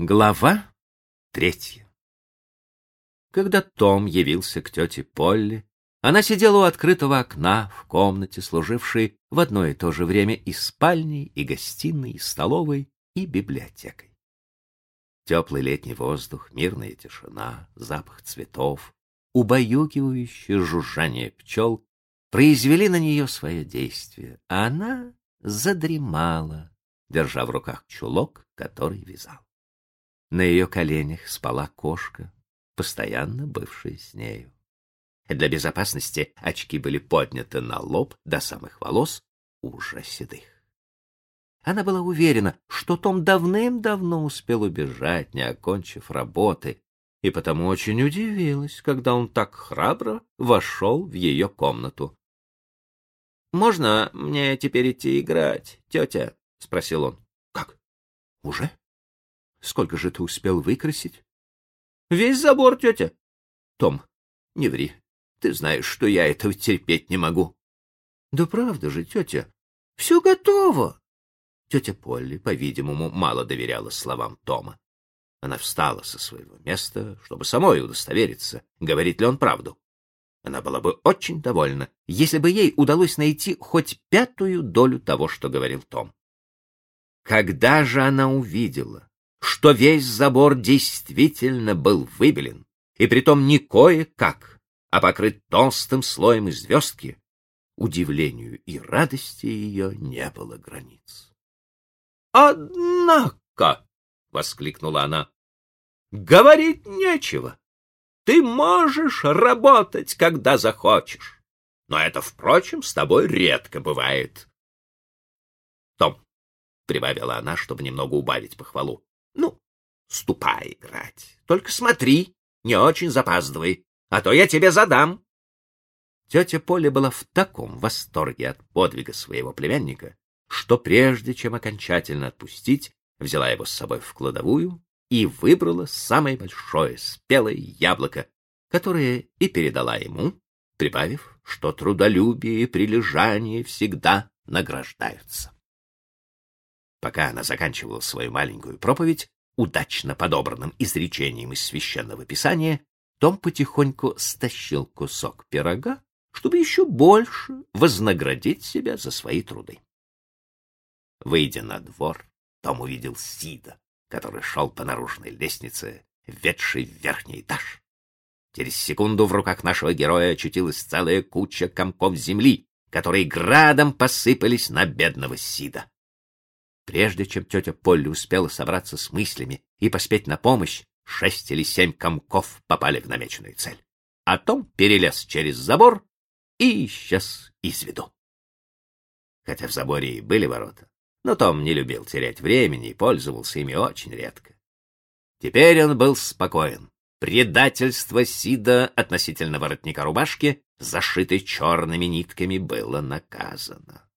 Глава третья Когда Том явился к тете Полли, она сидела у открытого окна в комнате, служившей в одно и то же время и спальней, и гостиной, и столовой, и библиотекой. Теплый летний воздух, мирная тишина, запах цветов, убаюкивающее жужжание пчел произвели на нее свое действие, а она задремала, держа в руках чулок, который вязал. На ее коленях спала кошка, постоянно бывшая с нею. Для безопасности очки были подняты на лоб до самых волос, уже седых. Она была уверена, что Том давным-давно успел убежать, не окончив работы, и потому очень удивилась, когда он так храбро вошел в ее комнату. — Можно мне теперь идти играть, тетя? — спросил он. — Как? Уже? Сколько же ты успел выкрасить? — Весь забор, тетя. — Том, не ври. Ты знаешь, что я этого терпеть не могу. — Да правда же, тетя. Все готово. Тетя Полли, по-видимому, мало доверяла словам Тома. Она встала со своего места, чтобы самой удостовериться, говорит ли он правду. Она была бы очень довольна, если бы ей удалось найти хоть пятую долю того, что говорил Том. Когда же она увидела, что весь забор действительно был выбелен, и притом не кое-как, а покрыт толстым слоем звездки, удивлению и радости ее не было границ. «Однако!» — воскликнула она. «Говорить нечего. Ты можешь работать, когда захочешь. Но это, впрочем, с тобой редко бывает». «Том», — прибавила она, чтобы немного убавить похвалу, ступай играть. Только смотри, не очень запаздывай, а то я тебе задам. Тетя Поля была в таком восторге от подвига своего племянника, что прежде чем окончательно отпустить, взяла его с собой в кладовую и выбрала самое большое спелое яблоко, которое и передала ему, прибавив, что трудолюбие и прилежание всегда награждаются. Пока она заканчивала свою маленькую проповедь, удачно подобранным изречением из священного писания, том потихоньку стащил кусок пирога, чтобы еще больше вознаградить себя за свои труды. Выйдя на двор, Том увидел Сида, который шел по наружной лестнице, ведшей в верхний этаж. Через секунду в руках нашего героя очутилась целая куча комков земли, которые градом посыпались на бедного Сида. Прежде чем тетя Полли успела собраться с мыслями и поспеть на помощь, шесть или семь комков попали в намеченную цель. А Том перелез через забор и исчез из виду. Хотя в заборе и были ворота, но Том не любил терять времени и пользовался ими очень редко. Теперь он был спокоен. Предательство Сида относительно воротника рубашки, зашитой черными нитками, было наказано.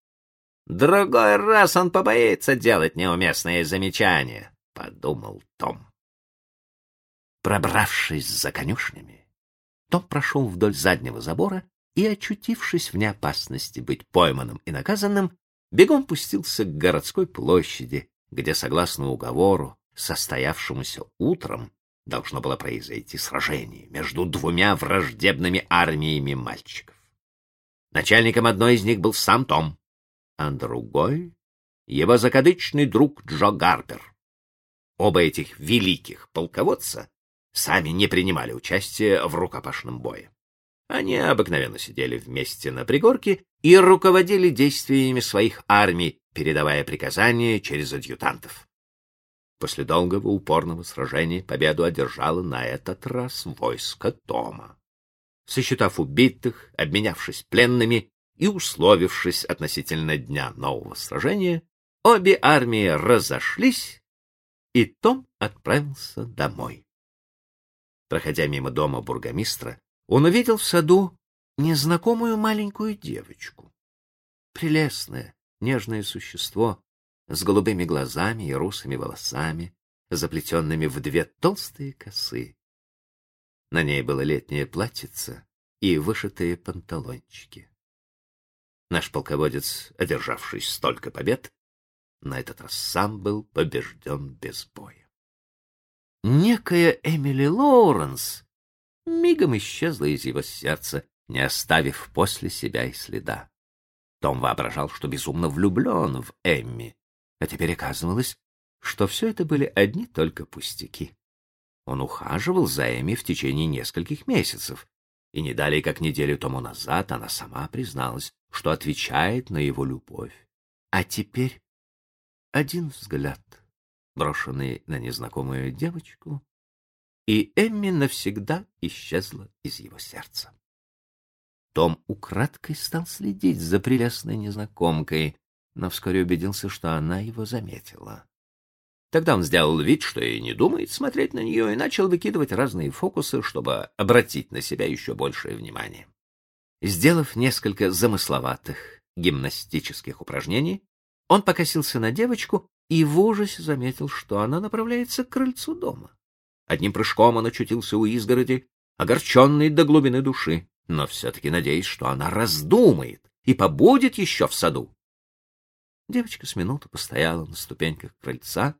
Другой раз он побоится делать неуместные замечания, — подумал Том. Пробравшись за конюшнями, Том прошел вдоль заднего забора и, очутившись в неопасности быть пойманным и наказанным, бегом пустился к городской площади, где, согласно уговору, состоявшемуся утром, должно было произойти сражение между двумя враждебными армиями мальчиков. Начальником одной из них был сам Том, а другой — его закадычный друг Джо Гарпер. Оба этих великих полководца сами не принимали участия в рукопашном бое. Они обыкновенно сидели вместе на пригорке и руководили действиями своих армий, передавая приказания через адъютантов. После долгого упорного сражения победу одержало на этот раз войско Тома. Сосчитав убитых, обменявшись пленными, и условившись относительно дня нового сражения, обе армии разошлись, и Том отправился домой. Проходя мимо дома бургомистра, он увидел в саду незнакомую маленькую девочку. Прелестное, нежное существо с голубыми глазами и русыми волосами, заплетенными в две толстые косы. На ней было летнее платьице и вышитые панталончики. Наш полководец, одержавший столько побед, на этот раз сам был побежден без боя. некая Эмили Лоуренс мигом исчезла из его сердца, не оставив после себя и следа. Том воображал, что безумно влюблен в Эмми, а теперь оказывалось, что все это были одни только пустяки. Он ухаживал за Эми в течение нескольких месяцев, и не далее как неделю тому назад она сама призналась, что отвечает на его любовь. А теперь один взгляд, брошенный на незнакомую девочку, и Эмми навсегда исчезла из его сердца. Том украдкой стал следить за прелестной незнакомкой, но вскоре убедился, что она его заметила. Тогда он сделал вид, что и не думает смотреть на нее, и начал выкидывать разные фокусы, чтобы обратить на себя еще большее внимание. Сделав несколько замысловатых гимнастических упражнений, он покосился на девочку и в ужасе заметил, что она направляется к крыльцу дома. Одним прыжком он очутился у изгороди, огорченный до глубины души, но все-таки надеясь, что она раздумает и побудет еще в саду. Девочка с минуту постояла на ступеньках крыльца,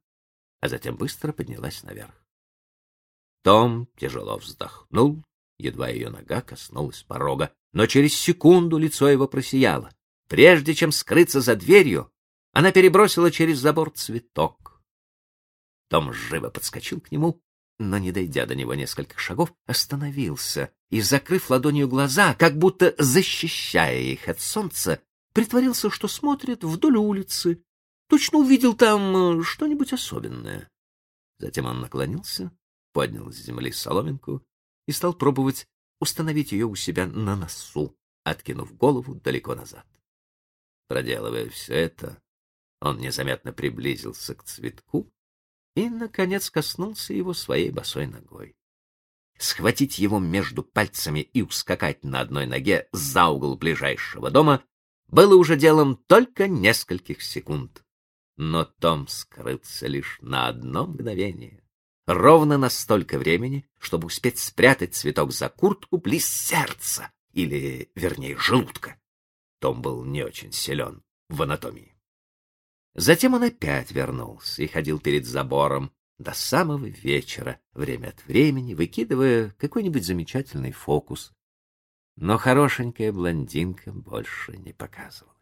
а затем быстро поднялась наверх. Том тяжело вздохнул, едва ее нога коснулась порога, но через секунду лицо его просияло. Прежде чем скрыться за дверью, она перебросила через забор цветок. Том живо подскочил к нему, но, не дойдя до него нескольких шагов, остановился и, закрыв ладонью глаза, как будто защищая их от солнца, притворился, что смотрит вдоль улицы, Точно увидел там э, что-нибудь особенное. Затем он наклонился, поднял с земли соломинку и стал пробовать установить ее у себя на носу, откинув голову далеко назад. Проделывая все это, он незаметно приблизился к цветку и, наконец, коснулся его своей босой ногой. Схватить его между пальцами и ускакать на одной ноге за угол ближайшего дома было уже делом только нескольких секунд. Но Том скрылся лишь на одно мгновение. Ровно настолько времени, чтобы успеть спрятать цветок за куртку близ сердца, или, вернее, желудка. Том был не очень силен в анатомии. Затем он опять вернулся и ходил перед забором до самого вечера, время от времени выкидывая какой-нибудь замечательный фокус. Но хорошенькая блондинка больше не показывала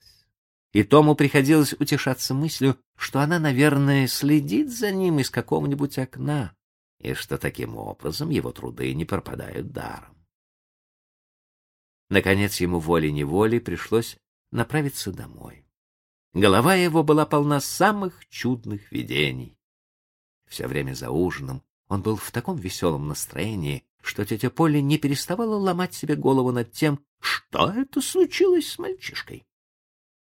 и Тому приходилось утешаться мыслью, что она, наверное, следит за ним из какого-нибудь окна, и что таким образом его труды не пропадают даром. Наконец ему волей-неволей пришлось направиться домой. Голова его была полна самых чудных видений. Все время за ужином он был в таком веселом настроении, что тетя Поля не переставала ломать себе голову над тем, что это случилось с мальчишкой.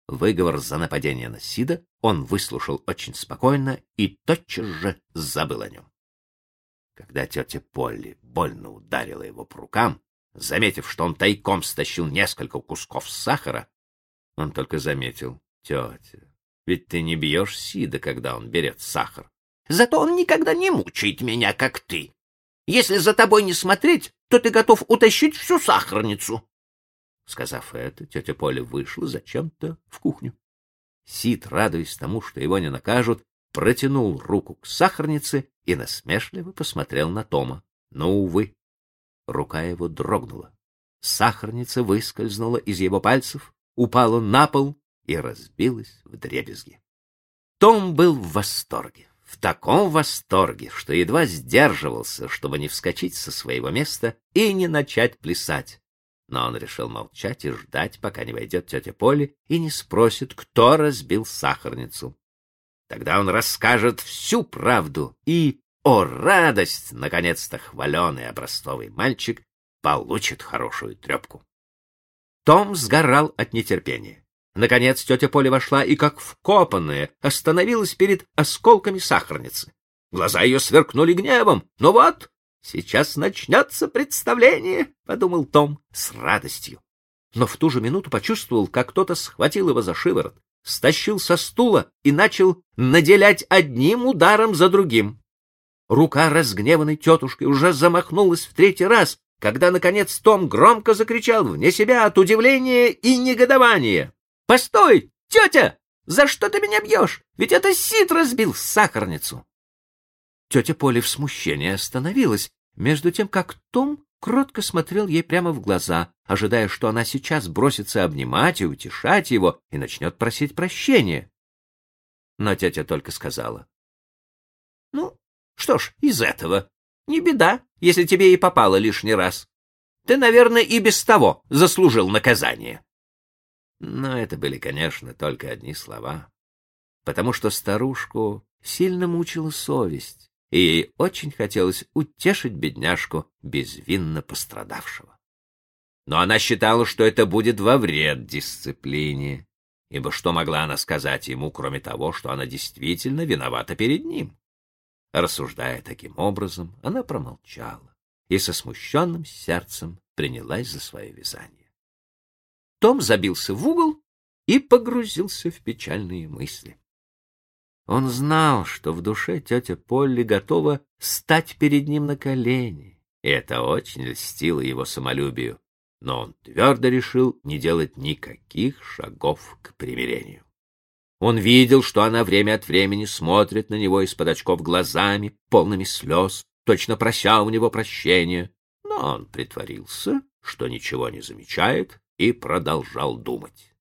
Выговор за нападение на Сида он выслушал очень спокойно и тотчас же забыл о нем. Когда тетя Полли больно ударила его по рукам, заметив, что он тайком стащил несколько кусков сахара, он только заметил, тетя, ведь ты не бьешь Сида, когда он берет сахар. Зато он никогда не мучает меня, как ты. Если за тобой не смотреть, то ты готов утащить всю сахарницу. Сказав это, тетя Поля вышла зачем-то в кухню. Сид, радуясь тому, что его не накажут, протянул руку к сахарнице и насмешливо посмотрел на Тома. Но, увы, рука его дрогнула. Сахарница выскользнула из его пальцев, упала на пол и разбилась в дребезги. Том был в восторге, в таком восторге, что едва сдерживался, чтобы не вскочить со своего места и не начать плясать но он решил молчать и ждать, пока не войдет тетя Поли и не спросит, кто разбил сахарницу. Тогда он расскажет всю правду и, о радость, наконец-то хваленый образцовый мальчик получит хорошую трепку. Том сгорал от нетерпения. Наконец тетя Поля вошла и, как вкопанная, остановилась перед осколками сахарницы. Глаза ее сверкнули гневом. Ну вот, Сейчас начнется представление, — подумал Том с радостью. Но в ту же минуту почувствовал, как кто-то схватил его за шиворот, стащил со стула и начал наделять одним ударом за другим. Рука разгневанной тетушки уже замахнулась в третий раз, когда, наконец, Том громко закричал вне себя от удивления и негодования. — Постой, тетя! За что ты меня бьешь? Ведь это Сид разбил сахарницу! Тетя Поля в смущении остановилась, между тем как Том кротко смотрел ей прямо в глаза, ожидая, что она сейчас бросится обнимать и утешать его и начнет просить прощения. Но тетя только сказала. — Ну, что ж, из этого. Не беда, если тебе и попало лишний раз. Ты, наверное, и без того заслужил наказание. Но это были, конечно, только одни слова, потому что старушку сильно мучила совесть, и ей очень хотелось утешить бедняжку, безвинно пострадавшего. Но она считала, что это будет во вред дисциплине, ибо что могла она сказать ему, кроме того, что она действительно виновата перед ним? Рассуждая таким образом, она промолчала и со смущенным сердцем принялась за свое вязание. Том забился в угол и погрузился в печальные мысли. Он знал, что в душе тетя Полли готова стать перед ним на колени, и это очень льстило его самолюбию, но он твердо решил не делать никаких шагов к примирению. Он видел, что она время от времени смотрит на него из-под очков глазами, полными слез, точно прося у него прощения, но он притворился, что ничего не замечает, и продолжал думать.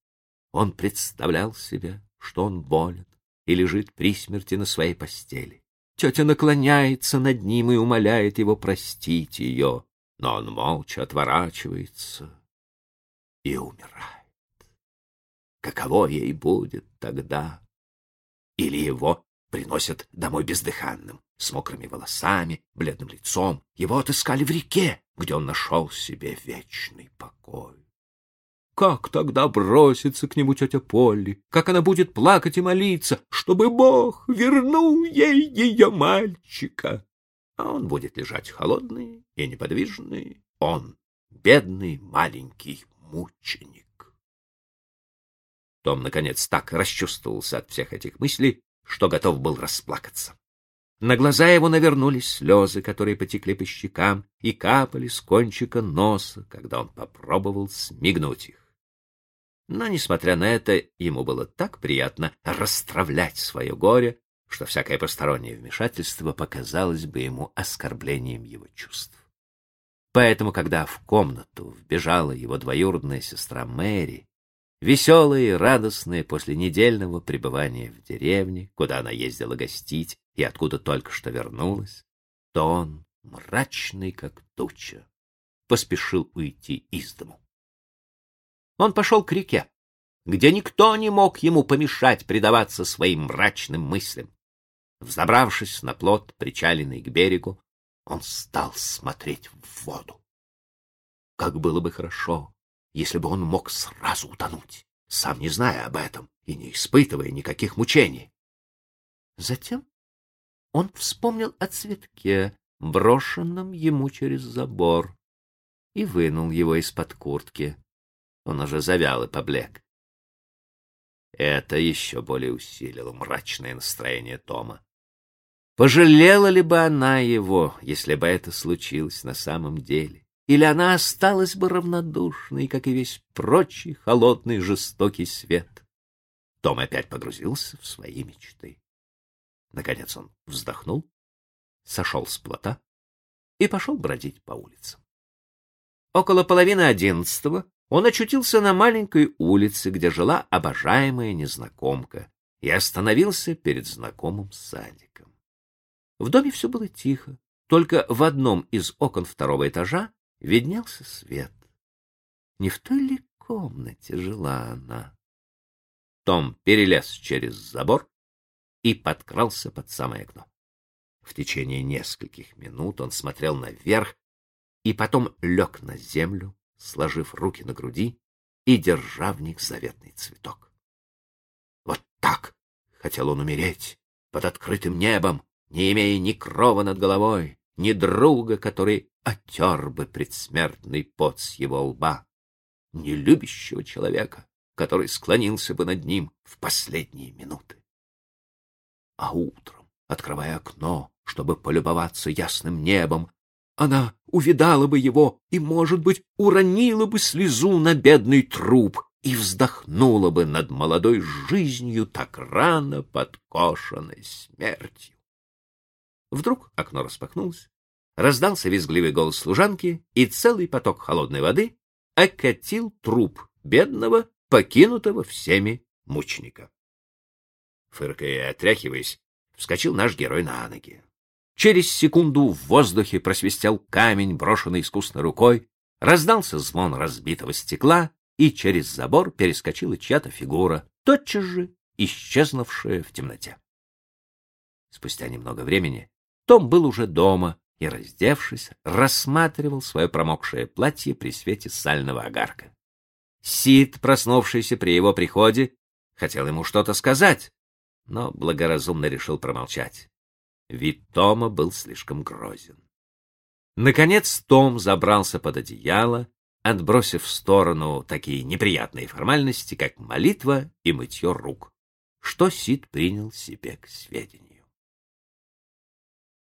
Он представлял себе, что он болен, и лежит при смерти на своей постели. Тетя наклоняется над ним и умоляет его простить ее, но он молча отворачивается и умирает. Каково ей будет тогда? Или его приносят домой бездыханным, с мокрыми волосами, бледным лицом. Его отыскали в реке, где он нашел себе вечный покой. Как тогда бросится к нему тетя Полли? Как она будет плакать и молиться, чтобы Бог вернул ей ее мальчика? А он будет лежать холодный и неподвижный. Он, бедный маленький мученик. Том, наконец, так расчувствовался от всех этих мыслей, что готов был расплакаться. На глаза его навернулись слезы, которые потекли по щекам и капали с кончика носа, когда он попробовал смигнуть их. Но, несмотря на это, ему было так приятно расстравлять свое горе, что всякое постороннее вмешательство показалось бы ему оскорблением его чувств. Поэтому, когда в комнату вбежала его двоюродная сестра Мэри, веселая и радостная после недельного пребывания в деревне, куда она ездила гостить и откуда только что вернулась, то он, мрачный как туча, поспешил уйти из дому. Он пошел к реке, где никто не мог ему помешать предаваться своим мрачным мыслям. Взобравшись на плот, причаленный к берегу, он стал смотреть в воду. Как было бы хорошо, если бы он мог сразу утонуть, сам не зная об этом и не испытывая никаких мучений. Затем он вспомнил о цветке, брошенном ему через забор, и вынул его из-под куртки. Он уже завял и поблек. Это еще более усилило мрачное настроение Тома. Пожалела ли бы она его, если бы это случилось на самом деле? Или она осталась бы равнодушной, как и весь прочий холодный жестокий свет? Том опять погрузился в свои мечты. Наконец он вздохнул, сошел с плота и пошел бродить по улицам. Около половины одиннадцатого он очутился на маленькой улице, где жила обожаемая незнакомка, и остановился перед знакомым садиком. В доме все было тихо, только в одном из окон второго этажа виднелся свет. Не в той ли комнате жила она? Том перелез через забор и подкрался под самое окно. В течение нескольких минут он смотрел наверх и потом лег на землю, сложив руки на груди и держа в них заветный цветок. Вот так хотел он умереть, под открытым небом, не имея ни крова над головой, ни друга, который отер бы предсмертный пот с его лба, ни любящего человека, который склонился бы над ним в последние минуты. А утром, открывая окно, чтобы полюбоваться ясным небом, она увидала бы его и, может быть, уронила бы слезу на бедный труп и вздохнула бы над молодой жизнью, так рано подкошенной смертью. Вдруг окно распахнулось, раздался визгливый голос служанки, и целый поток холодной воды окатил труп бедного, покинутого всеми мученика. Фыркая и отряхиваясь, вскочил наш герой на ноги. Через секунду в воздухе просвистел камень, брошенный искусно рукой, раздался звон разбитого стекла, и через забор перескочила чья-то фигура, тотчас же исчезнувшая в темноте. Спустя немного времени том был уже дома и, раздевшись, рассматривал свое промокшее платье при свете сального огарка. Сид, проснувшийся при его приходе, хотел ему что-то сказать, но благоразумно решил промолчать. Вид Тома был слишком грозен. Наконец Том забрался под одеяло, отбросив в сторону такие неприятные формальности, как молитва и мытье рук, что Сид принял себе к сведению.